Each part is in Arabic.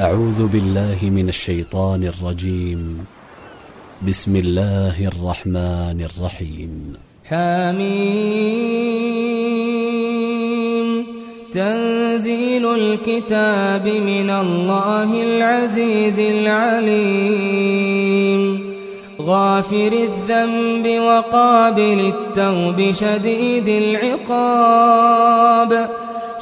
أعوذ بالله من الشيطان الرجيم. بسم الله الرحمن الرحيم. حميم. تنزيل الكتاب من الله العزيز العليم. غافر الذنب وقابل التوب شديد العقاب.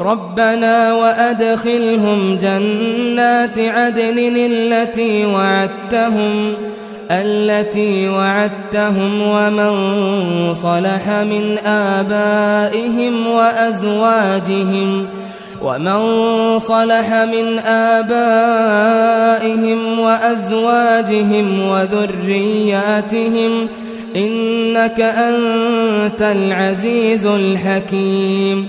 ربنا وأدخلهم جنات عدن التي وعدتهم التي وعدتهم ومن صلح من آبائهم وأزواجهم ومن صلح من آبائهم وأزواجهم وذرياتهم إنك أنت العزيز الحكيم.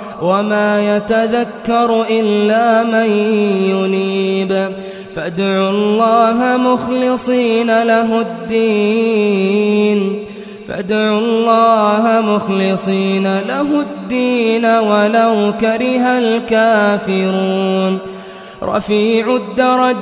وما يتذكر إلا من ينيب. فادعوا الله مخلصين له الدين. فادعوا الله مخلصين له الدين ولو كره الكافرون. رفيع الدرجات.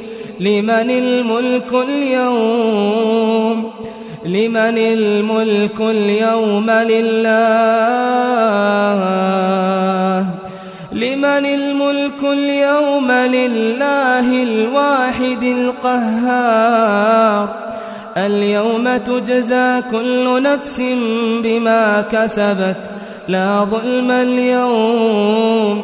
لمن الملك اليوم لمن الملك اليوم لله لمن الملك اليوم لله الواحد القهار. اليوم تجزى كل نفس بما كسبت لا ظلم اليوم.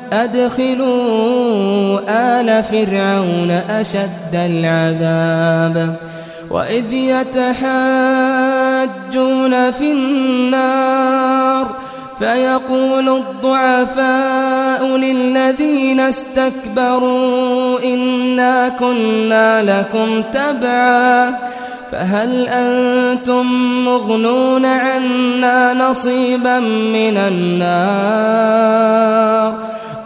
أدخلوا آل فرعون أشد العذاب وإذ يتحاجون في النار فيقول الضعفاء للذين استكبروا إنا كنا لكم تبعا فهل أنتم مغنون عنا نصيبا من النار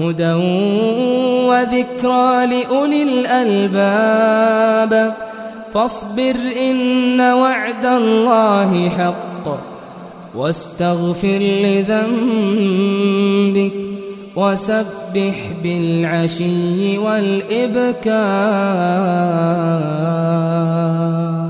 هدى وذكرى لأولي الألباب. فاصبر إن وعد الله حق واستغفر لذنبك وسبح بالعشي والإبكار.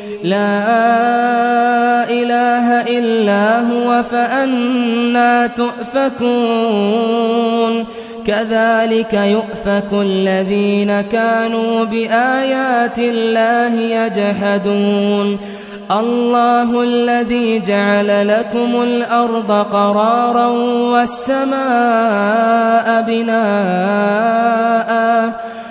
لا إله إلا هو فأنا تؤفكون. كذلك يؤفك الذين كانوا بآيات الله يجحدون. الله الذي جعل لكم الأرض قرارا والسماء بناءً.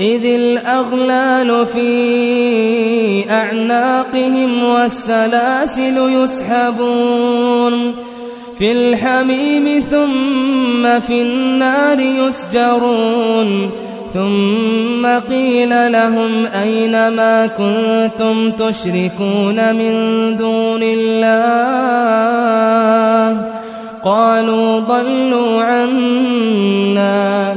إذ الأغلال في أعناقهم والسلاسل يسحبون في الحميم ثم في النار يسجرون ثم قيل لهم أين ما كنتم تشركون من دون الله؟ قالوا ضلوا عنا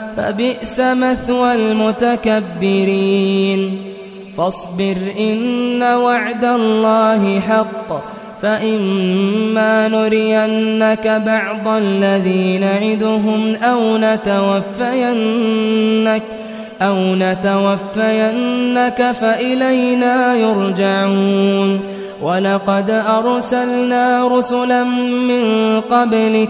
فبئس مثوى المتكبرين. فاصبر إن وعد الله حق فإما نرينك بعض الذي نعدهم أو نتوفينك أو نتوفينك فإلينا يرجعون. ولقد أرسلنا رسلا من قبلك